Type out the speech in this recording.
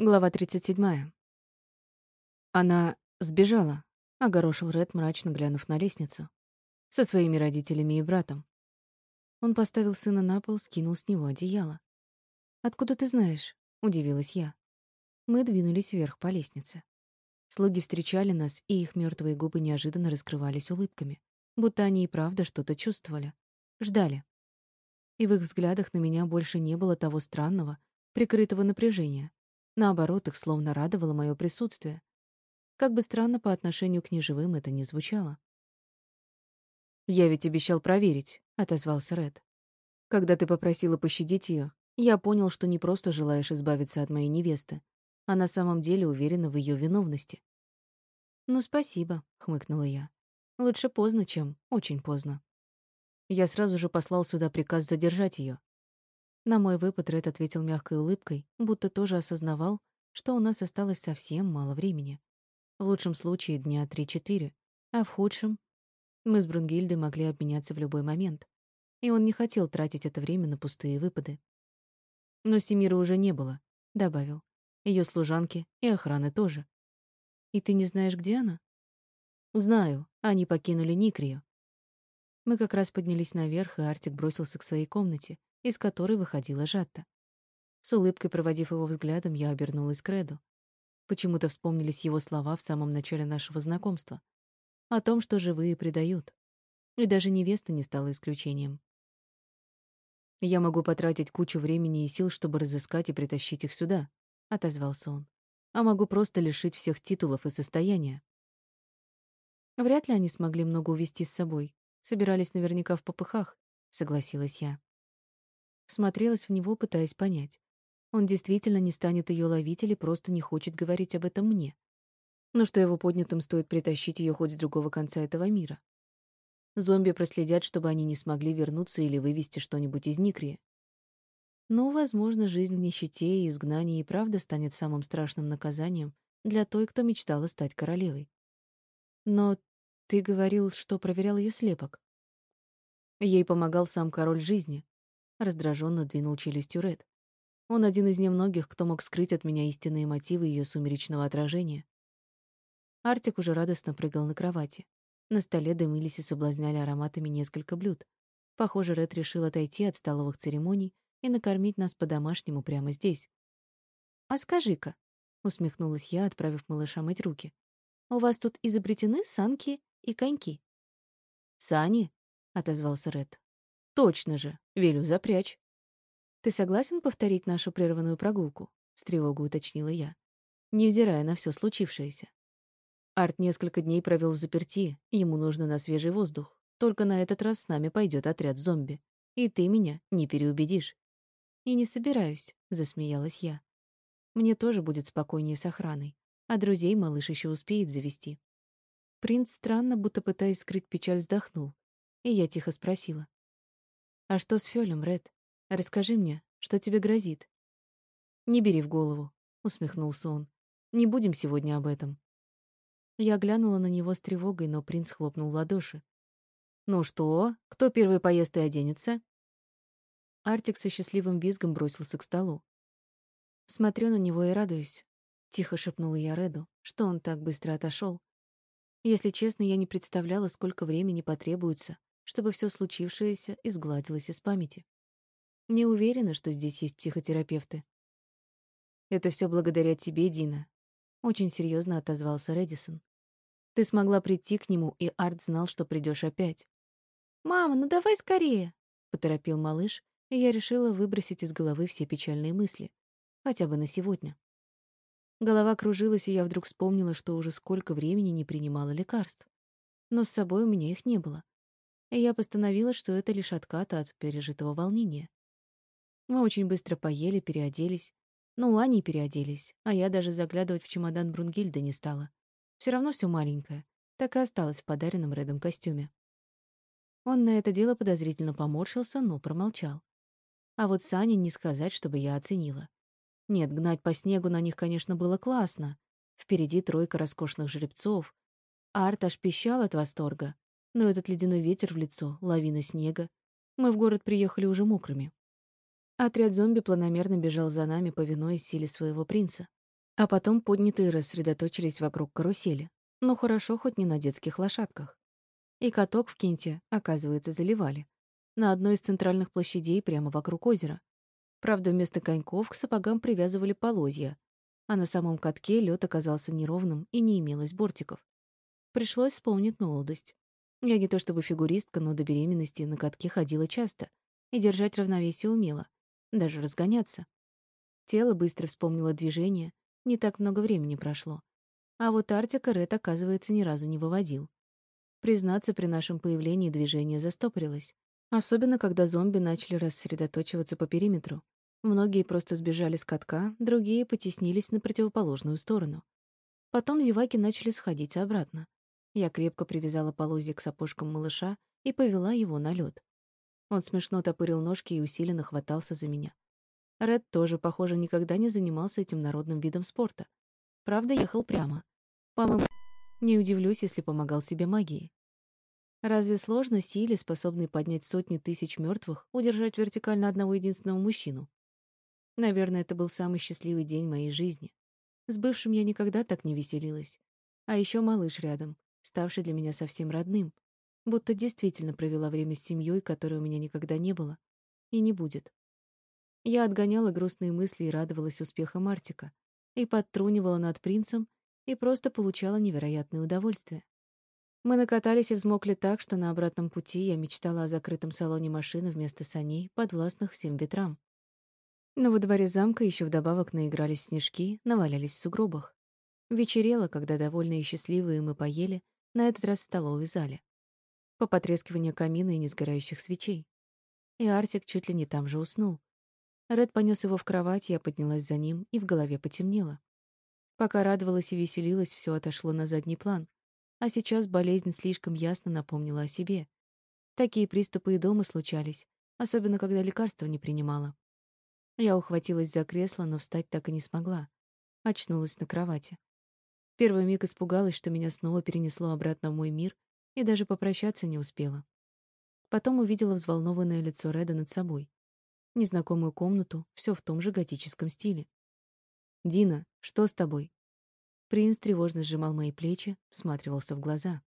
Глава 37. Она сбежала, огорошил Ред, мрачно глянув на лестницу. Со своими родителями и братом. Он поставил сына на пол, скинул с него одеяло. «Откуда ты знаешь?» — удивилась я. Мы двинулись вверх по лестнице. Слуги встречали нас, и их мертвые губы неожиданно раскрывались улыбками, будто они и правда что-то чувствовали. Ждали. И в их взглядах на меня больше не было того странного, прикрытого напряжения, Наоборот, их словно радовало мое присутствие. Как бы странно по отношению к неживым это ни звучало. «Я ведь обещал проверить», — отозвался Ред. «Когда ты попросила пощадить ее, я понял, что не просто желаешь избавиться от моей невесты, а на самом деле уверена в ее виновности». «Ну, спасибо», — хмыкнула я. «Лучше поздно, чем очень поздно». Я сразу же послал сюда приказ задержать ее, на мой выпад Ред ответил мягкой улыбкой, будто тоже осознавал, что у нас осталось совсем мало времени. В лучшем случае дня три-четыре, а в худшем мы с Брунгильдой могли обменяться в любой момент, и он не хотел тратить это время на пустые выпады. Но Семира уже не было, добавил. Ее служанки и охраны тоже. И ты не знаешь, где она? Знаю, они покинули Никрию. Мы как раз поднялись наверх, и Артик бросился к своей комнате, из которой выходила Жатта. С улыбкой проводив его взглядом, я обернулась к Реду. Почему-то вспомнились его слова в самом начале нашего знакомства. О том, что живые предают. И даже невеста не стала исключением. «Я могу потратить кучу времени и сил, чтобы разыскать и притащить их сюда», — отозвался он. «А могу просто лишить всех титулов и состояния». Вряд ли они смогли много увезти с собой. Собирались наверняка в попыхах, согласилась я. Смотрелась в него, пытаясь понять. Он действительно не станет ее ловить или просто не хочет говорить об этом мне. Но что его поднятым стоит притащить ее хоть с другого конца этого мира. Зомби проследят, чтобы они не смогли вернуться или вывести что-нибудь из Никрии. Но, возможно, жизнь в нищете и изгнании и правда станет самым страшным наказанием для той, кто мечтала стать королевой. Но ты говорил, что проверял ее слепок. Ей помогал сам король жизни, Раздраженно двинул челюстью Ред. Он один из немногих, кто мог скрыть от меня истинные мотивы ее сумеречного отражения. Артик уже радостно прыгал на кровати. На столе дымились и соблазняли ароматами несколько блюд. Похоже, Ред решил отойти от столовых церемоний и накормить нас по-домашнему прямо здесь. «А скажи-ка», — усмехнулась я, отправив малыша мыть руки, «у вас тут изобретены санки и коньки?» «Сани?» — отозвался Ред. Точно же, велю запрячь. Ты согласен повторить нашу прерванную прогулку? С тревогой уточнила я, невзирая на все случившееся. Арт несколько дней провел в заперти, ему нужно на свежий воздух. Только на этот раз с нами пойдет отряд зомби. И ты меня не переубедишь. И не собираюсь, засмеялась я. Мне тоже будет спокойнее с охраной, а друзей малыш еще успеет завести. Принц странно, будто пытаясь скрыть печаль, вздохнул, и я тихо спросила: «А что с Фёлем, Ред? Расскажи мне, что тебе грозит?» «Не бери в голову», — усмехнулся он. «Не будем сегодня об этом». Я глянула на него с тревогой, но принц хлопнул в ладоши. «Ну что, кто первый поест и оденется?» Артик со счастливым визгом бросился к столу. Смотрю на него и радуюсь. Тихо шепнула я Реду, что он так быстро отошел. Если честно, я не представляла, сколько времени потребуется, чтобы все случившееся изгладилось из памяти. Не уверена, что здесь есть психотерапевты. Это все благодаря тебе, Дина. Очень серьезно отозвался Редисон. Ты смогла прийти к нему, и Арт знал, что придешь опять. «Мама, ну давай скорее!» — поторопил малыш, и я решила выбросить из головы все печальные мысли. Хотя бы на сегодня. Голова кружилась, и я вдруг вспомнила, что уже сколько времени не принимала лекарств. Но с собой у меня их не было и я постановила, что это лишь откат от пережитого волнения. Мы очень быстро поели, переоделись. Ну, они переоделись, а я даже заглядывать в чемодан Брунгильды не стала. Все равно все маленькое, так и осталось в подаренном Редом костюме. Он на это дело подозрительно поморщился, но промолчал. А вот Сани не сказать, чтобы я оценила. Нет, гнать по снегу на них, конечно, было классно. Впереди тройка роскошных жеребцов. Арт аж пищал от восторга. Но этот ледяной ветер в лицо, лавина снега. Мы в город приехали уже мокрыми. Отряд зомби планомерно бежал за нами, повинуясь силе своего принца. А потом поднятые рассредоточились вокруг карусели. Ну хорошо, хоть не на детских лошадках. И каток в Кенте, оказывается, заливали. На одной из центральных площадей прямо вокруг озера. Правда, вместо коньков к сапогам привязывали полозья, а на самом катке лед оказался неровным и не имелось бортиков. Пришлось вспомнить молодость. Я не то чтобы фигуристка, но до беременности на катке ходила часто и держать равновесие умела, даже разгоняться. Тело быстро вспомнило движение, не так много времени прошло. А вот Артика Ред, оказывается, ни разу не выводил. Признаться, при нашем появлении движение застопорилось. Особенно, когда зомби начали рассредоточиваться по периметру. Многие просто сбежали с катка, другие потеснились на противоположную сторону. Потом зеваки начали сходить обратно. Я крепко привязала полозья к сапожкам малыша и повела его на лед. Он смешно топырил ножки и усиленно хватался за меня. Ред тоже, похоже, никогда не занимался этим народным видом спорта. Правда, ехал прямо. По-моему, не удивлюсь, если помогал себе магией. Разве сложно силе, способной поднять сотни тысяч мертвых, удержать вертикально одного единственного мужчину? Наверное, это был самый счастливый день моей жизни. С бывшим я никогда так не веселилась. А еще малыш рядом, ставший для меня совсем родным. Будто действительно провела время с семьей, которой у меня никогда не было. И не будет. Я отгоняла грустные мысли и радовалась успехам Мартика. И подтрунивала над принцем, и просто получала невероятное удовольствие. Мы накатались и взмокли так, что на обратном пути я мечтала о закрытом салоне машины вместо саней, подвластных всем ветрам. Но во дворе замка еще вдобавок наигрались снежки, навалялись в сугробах. Вечерело, когда довольные и счастливые мы поели, на этот раз в столовой зале. По потрескиванию камина и несгорающих свечей. И Артик чуть ли не там же уснул. Ред понес его в кровать, я поднялась за ним, и в голове потемнело. Пока радовалась и веселилась, все отошло на задний план. А сейчас болезнь слишком ясно напомнила о себе. Такие приступы и дома случались, особенно когда лекарства не принимала. Я ухватилась за кресло, но встать так и не смогла. Очнулась на кровати. Первый миг испугалась, что меня снова перенесло обратно в мой мир, и даже попрощаться не успела. Потом увидела взволнованное лицо Реда над собой. Незнакомую комнату, все в том же готическом стиле. «Дина, что с тобой?» Принц тревожно сжимал мои плечи, всматривался в глаза.